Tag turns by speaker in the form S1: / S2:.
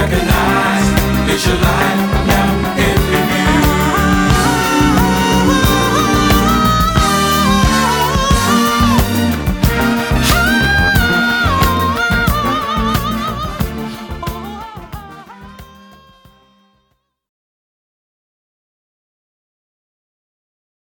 S1: recognize it's your life.